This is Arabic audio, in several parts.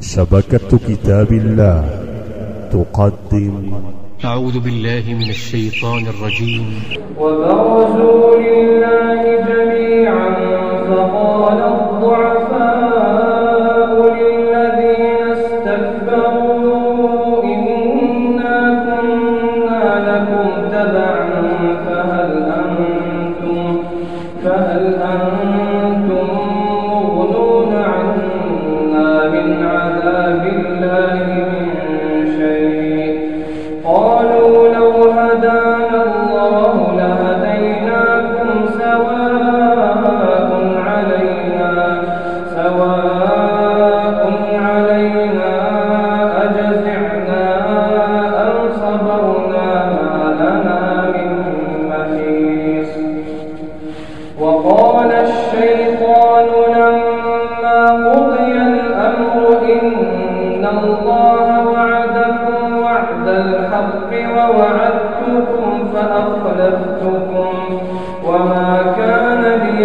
شبكة كتاب الله. تقدم. أعوذ بالله من الشيطان الرجيم. وبرزوا لله جميعا فقال الضعفاء الله وعدكم وعد الحق ووعدتكم فأخلفتكم وما كان لي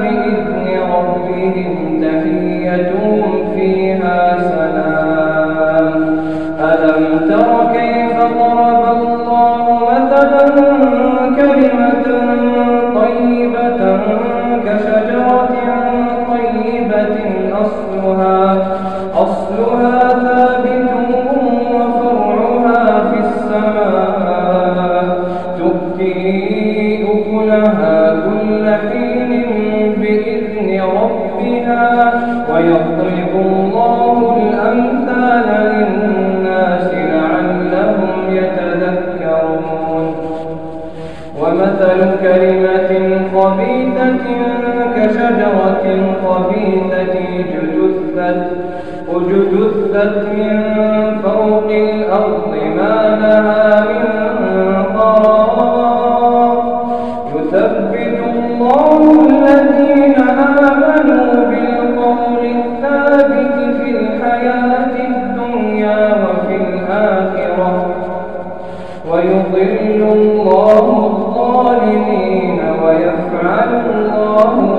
بإذن ربهم تحيتهم فيها سلام. ألم تر كيف ضرب الله مثلا كلمة طيبة كشجرة طيبة أصلها أصلها ثابت وفرعها في السماء. تؤتي أكلها كل حين بإذن ربها ويضرب الله الأمثال للناس لعلهم يتذكرون. ومثل كلمة خبيثة كشجرة خبيثة جثثت وجثثت من فوق الأرض ما لها من ويفعل الله